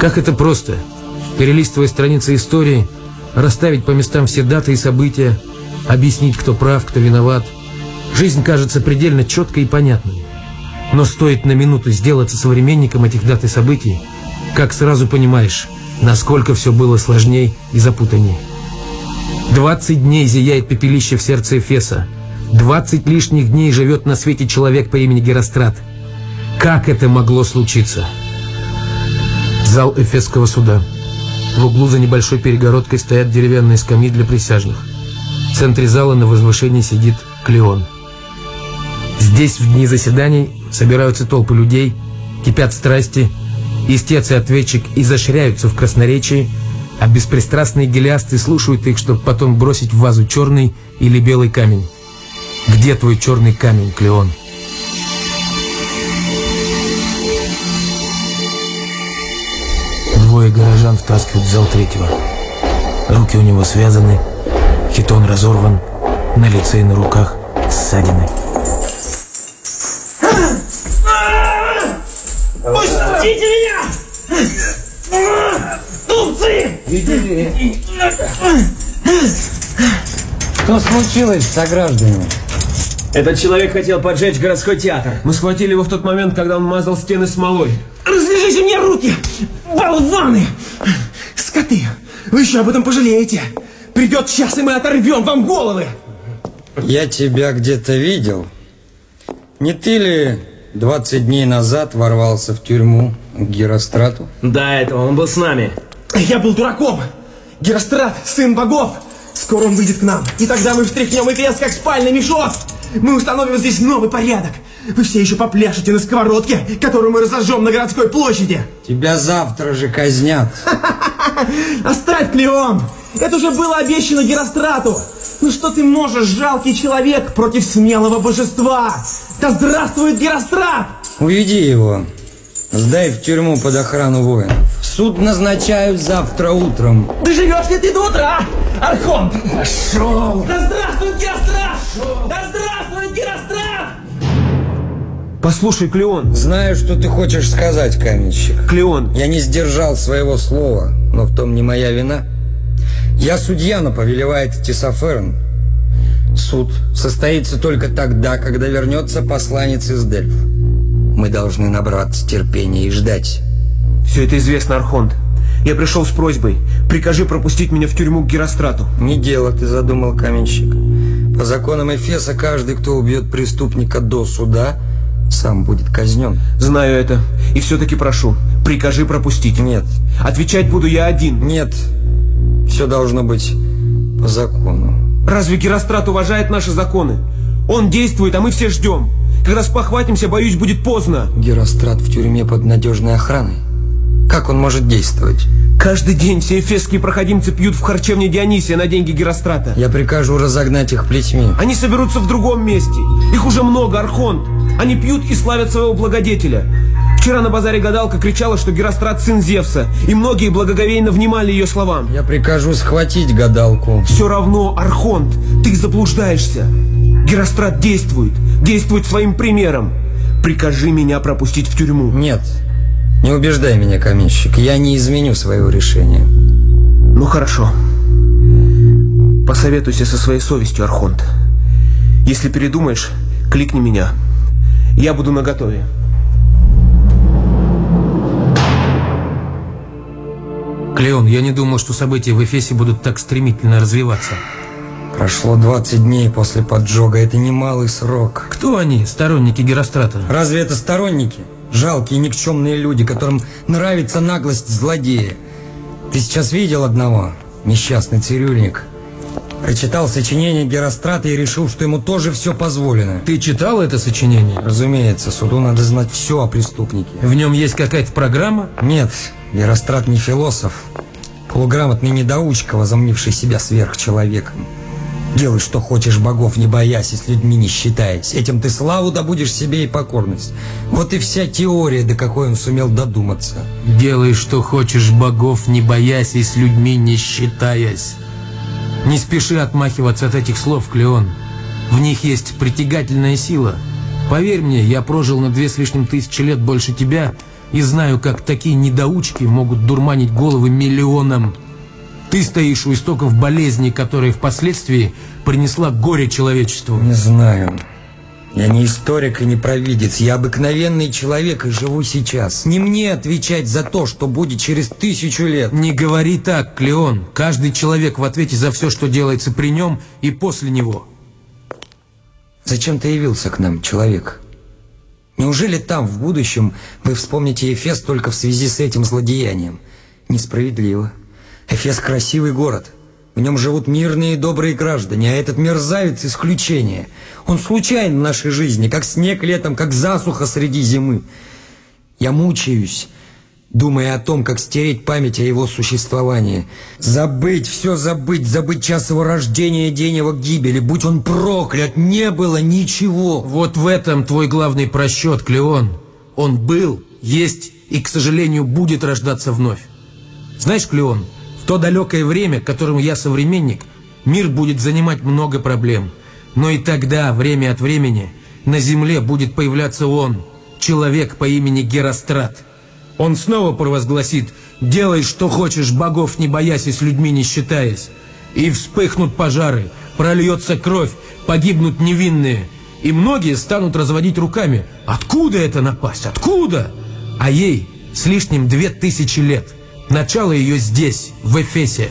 Как это просто, перелистывая страницы истории, расставить по местам все даты и события, объяснить, кто прав, кто виноват. Жизнь кажется предельно четкой и понятной. Но стоит на минуту сделаться современником этих дат и событий, как сразу понимаешь, насколько все было сложней и запутанней. 20 дней зияет пепелище в сердце Эфеса. 20 лишних дней живет на свете человек по имени Герострат. Как это могло случиться? Зал Эфесского суда. В углу за небольшой перегородкой стоят деревянные скамьи для присяжных. В центре зала на возвышении сидит Клеон. Здесь в дни заседаний собираются толпы людей, кипят страсти, истец и ответчик изощряются в красноречии, а беспристрастные гелиасты слушают их, чтобы потом бросить в вазу черный или белый камень. Где твой черный камень, Клеон? Горожан втаскивают в зал третьего. Руки у него связаны, хитон разорван, на лице и на руках ссадины. Пустите меня! Тупцы! Что случилось с согражданами? Этот человек хотел поджечь городской театр. Мы схватили его в тот момент, когда он мазал стены смолой. Развяжите мне руки! Болваны! Скоты! Вы еще об этом пожалеете! Придет час, и мы оторвем вам головы! Я тебя где-то видел. Не ты ли 20 дней назад ворвался в тюрьму к Герострату? До этого он был с нами. Я был дураком! Герострат, сын богов! Скоро он выйдет к нам, и тогда мы встряхнем Эфес, как спальный мешок! Мы установим здесь новый порядок! Вы все еще попляшете на сковородке, которую мы разожжем на городской площади! Тебя завтра же казнят! Оставь, Клеон! Это уже было обещано Герострату! Ну что ты можешь, жалкий человек, против смелого божества? Да здравствует Герострат! Уведи его. Сдай в тюрьму под охрану воинов. Суд назначают завтра утром. Доживешь ли ты до утра, Архон? Пошел! Да здравствует Герострат! Послушай, Клеон. Знаю, что ты хочешь сказать, каменщик. Клеон. Я не сдержал своего слова, но в том не моя вина. Я судья, но повелевает Тесоферн. Суд состоится только тогда, когда вернется посланец из Дельф. Мы должны набраться терпения и ждать. Все это известно, Архонт. Я пришел с просьбой. Прикажи пропустить меня в тюрьму к Герострату. Не дело ты задумал, каменщик. По законам Эфеса каждый, кто убьет преступника до суда, сам будет казнен. Знаю это. И все-таки прошу, прикажи пропустить. Нет. Отвечать буду я один. Нет. Все должно быть по закону. Разве Герострат уважает наши законы? Он действует, а мы все ждем. Когда спохватимся, боюсь, будет поздно. Герострат в тюрьме под надежной охраной. Как он может действовать? Каждый день все эфесские проходимцы пьют в харчевне Дионисия на деньги Герострата. Я прикажу разогнать их плетьми. Они соберутся в другом месте. Их уже много, Архонт. Они пьют и славят своего благодетеля. Вчера на базаре гадалка кричала, что Герострат сын Зевса, и многие благоговейно внимали ее словам. Я прикажу схватить гадалку. Все равно, Архонт, ты заблуждаешься. Герострат действует, действует своим примером. Прикажи меня пропустить в тюрьму. Нет, не убеждай меня, каменщик. Я не изменю своего решения. Ну хорошо. Посоветуйся со своей совестью, Архонт. Если передумаешь, кликни меня. Я буду наготове. Клеон, я не думал, что события в Эфесе будут так стремительно развиваться. Прошло 20 дней после поджога. Это немалый срок. Кто они, сторонники Герострата? Разве это сторонники? Жалкие, никчемные люди, которым нравится наглость злодея. Ты сейчас видел одного? Несчастный цирюльник. Прочитал сочинение Герострата и решил, что ему тоже все позволено. Ты читал это сочинение? Разумеется, суду надо знать все о преступнике. В нем есть какая-то программа? Нет, Герострат не философ. Полуграмотный недоучка, возомнивший себя сверхчеловеком. Делай, что хочешь, богов не боясь и с людьми не считаясь. Этим ты славу добудешь себе и покорность. Вот и вся теория, до какой он сумел додуматься. Делай, что хочешь, богов не боясь и с людьми не считаясь. Не спеши отмахиваться от этих слов, Клеон. В них есть притягательная сила. Поверь мне, я прожил на две с лишним тысячи лет больше тебя и знаю, как такие недоучки могут дурманить головы миллионам. Ты стоишь у истоков болезни, которая впоследствии принесла горе человечеству. Не знаю. Я не историк и не провидец. Я обыкновенный человек и живу сейчас. Не мне отвечать за то, что будет через тысячу лет. Не говори так, Клеон. Каждый человек в ответе за все, что делается при нем и после него. Зачем ты явился к нам, человек? Неужели там, в будущем, вы вспомните Эфес только в связи с этим злодеянием? Несправедливо. Эфес – красивый город. В нем живут мирные и добрые граждане, а этот мерзавец – исключение. Он случайен в нашей жизни, как снег летом, как засуха среди зимы. Я мучаюсь, думая о том, как стереть память о его существовании. Забыть, все забыть, забыть час его рождения, день его гибели. Будь он проклят, не было ничего. Вот в этом твой главный просчет, Клеон. Он был, есть и, к сожалению, будет рождаться вновь. Знаешь, Клеон, то далекое время, которому я современник, мир будет занимать много проблем. Но и тогда, время от времени, на земле будет появляться он, человек по имени Герострат. Он снова провозгласит «Делай, что хочешь, богов не боясь и с людьми не считаясь». И вспыхнут пожары, прольется кровь, погибнут невинные. И многие станут разводить руками. Откуда это напасть? Откуда? А ей с лишним две тысячи лет – Начало ее здесь, в Эфесе.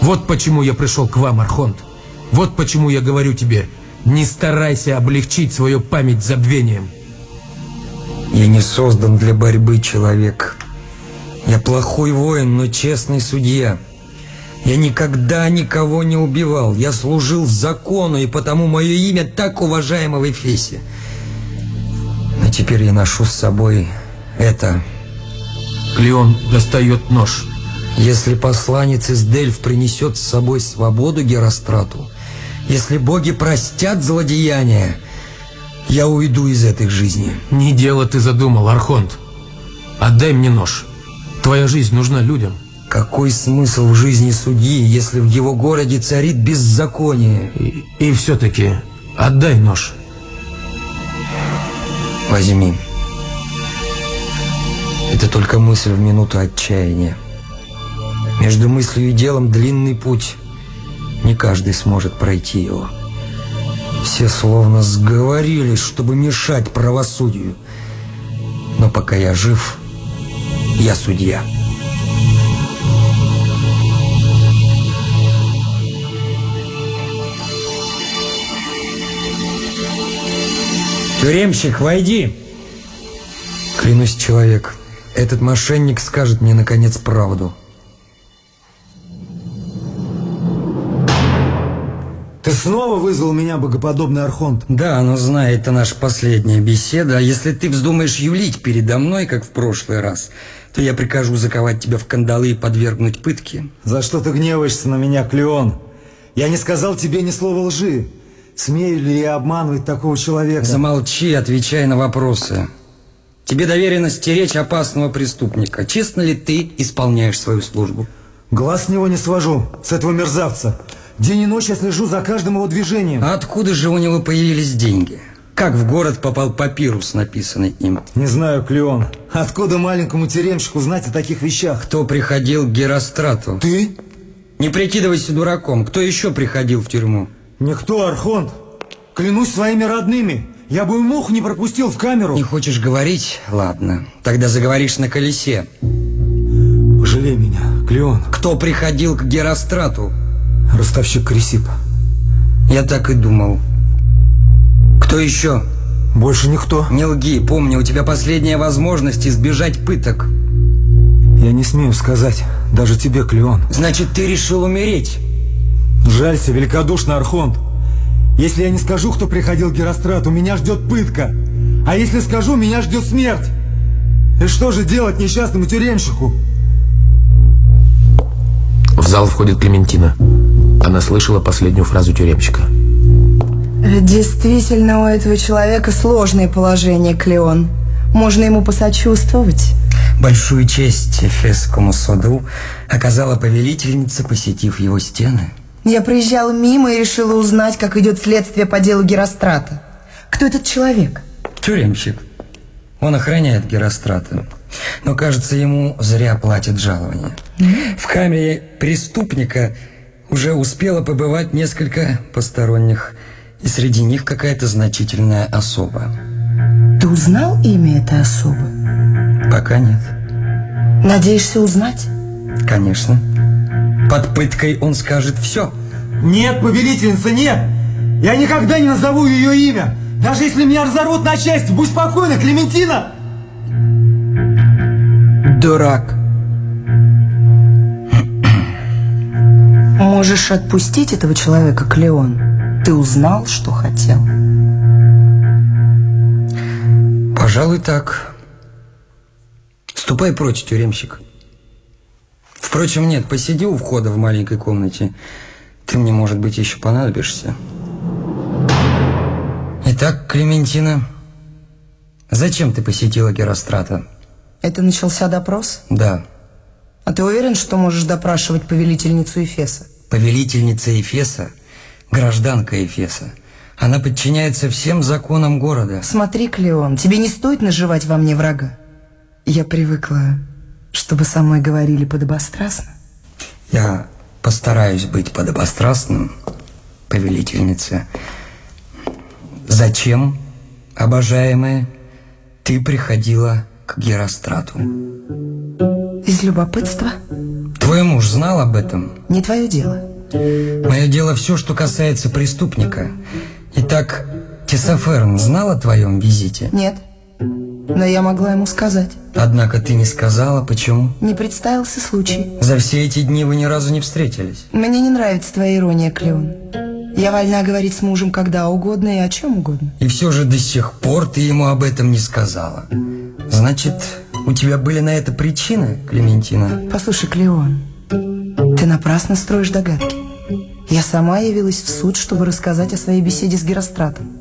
Вот почему я пришел к вам, Архонт. Вот почему я говорю тебе, не старайся облегчить свою память забвением. Я не создан для борьбы, человек. Я плохой воин, но честный судья. Я никогда никого не убивал. Я служил закону, и потому мое имя так уважаемо в Эфесе. Но теперь я ношу с собой это Клеон достает нож. Если посланец из Дельф принесет с собой свободу Герострату, если боги простят злодеяния, я уйду из этой жизни. Не дело ты задумал, Архонт. Отдай мне нож. Твоя жизнь нужна людям. Какой смысл в жизни судьи, если в его городе царит беззаконие? И, и все-таки отдай нож. Возьми. Это только мысль в минуту отчаяния. Между мыслью и делом длинный путь. Не каждый сможет пройти его. Все словно сговорились, чтобы мешать правосудию. Но пока я жив, я судья. Тюремщик, войди! Клянусь, человек, этот мошенник скажет мне, наконец, правду. Ты снова вызвал меня, богоподобный Архонт? Да, но знай, это наша последняя беседа. А если ты вздумаешь юлить передо мной, как в прошлый раз, то я прикажу заковать тебя в кандалы и подвергнуть пытке. За что ты гневаешься на меня, Клеон? Я не сказал тебе ни слова лжи. Смею ли я обманывать такого человека? Замолчи, отвечай на вопросы. Тебе доверено стеречь опасного преступника. Честно ли ты исполняешь свою службу? Глаз с него не свожу, с этого мерзавца. День и ночь я слежу за каждым его движением. А откуда же у него появились деньги? Как в город попал папирус, написанный им? Не знаю, Клеон. Откуда маленькому тюремщику знать о таких вещах? Кто приходил к Герострату? Ты? Не прикидывайся дураком. Кто еще приходил в тюрьму? Никто, Архонт. Клянусь своими родными. Я бы и мух не пропустил в камеру. Не хочешь говорить? Ладно. Тогда заговоришь на колесе. Пожалей меня, Клеон. Кто приходил к Герострату? Ростовщик Крисип. Я так и думал. Кто еще? Больше никто. Не лги, помни, у тебя последняя возможность избежать пыток. Я не смею сказать, даже тебе, Клеон. Значит, ты решил умереть? Жалься, великодушный Архонт. Если я не скажу, кто приходил к Герострату, меня ждет пытка. А если скажу, меня ждет смерть. И что же делать несчастному тюремщику? В зал входит Клементина. Она слышала последнюю фразу тюремщика. Действительно, у этого человека сложное положение, Клеон. Можно ему посочувствовать. Большую честь Эфесскому суду оказала повелительница, посетив его стены. Я проезжала мимо и решила узнать, как идет следствие по делу Герострата. Кто этот человек? Тюремщик. Он охраняет Герострата. Но, кажется, ему зря платят жалование. В камере преступника уже успело побывать несколько посторонних, и среди них какая-то значительная особа. Ты узнал имя этой особы? Пока нет. Надеешься узнать? Конечно. Под пыткой он скажет все. Нет, повелительница, нет! Я никогда не назову ее имя! Даже если меня разорвут на части, будь спокойна, Клементина! Дурак. Можешь отпустить этого человека, Клеон. Ты узнал, что хотел. Пожалуй, так. Ступай прочь, тюремщик. Впрочем, нет, посиди у входа в маленькой комнате. Ты мне, может быть, еще понадобишься. Итак, Клементина, зачем ты посетила Герострата? Это начался допрос? Да, А ты уверен, что можешь допрашивать повелительницу Эфеса? повелительница Эфеса, гражданка Эфеса. Она подчиняется всем законам города. Смотри, Клеон, тебе не стоит наживать во мне врага. Я привыкла, чтобы со мной говорили подобострастно. Я постараюсь быть подобострастным, повелительница. Зачем, обожаемая, ты приходила к Герострату? Из любопытства? Твой муж знал об этом? Не твое дело. Мое дело все, что касается преступника. Итак, Тесоферн знал о твоем визите? Нет. Но я могла ему сказать. Однако ты не сказала, почему? Не представился случай. За все эти дни вы ни разу не встретились. Мне не нравится твоя ирония, Клеон. Я вольна говорить с мужем когда угодно и о чем угодно. И все же до сих пор ты ему об этом не сказала. Значит, у тебя были на это причины, Клементина? Послушай, Клеон, ты напрасно строишь догадки. Я сама явилась в суд, чтобы рассказать о своей беседе с Геростратом.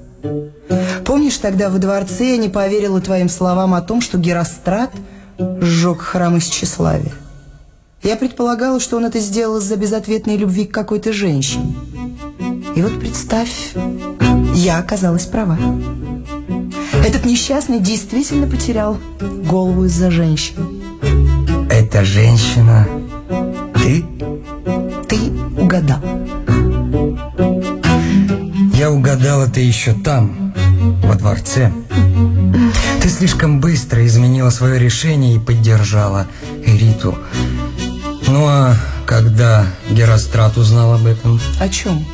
Помнишь, тогда во дворце я не поверила твоим словам о том, что Герострат сжег храм из тщеславия? Я предполагала, что он это сделал из-за безответной любви к какой-то женщине. И вот представь, я оказалась права. Этот несчастный действительно потерял голову из-за женщины. Эта женщина... Ты? Ты угадал. Я угадал это еще там, во дворце. Ты слишком быстро изменила свое решение и поддержала Эриту. Ну а когда Герострат узнал об этом? О чем?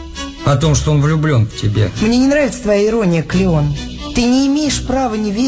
О том, что он влюблен в тебе. Мне не нравится твоя ирония, Клеон. Ты не имеешь права не верить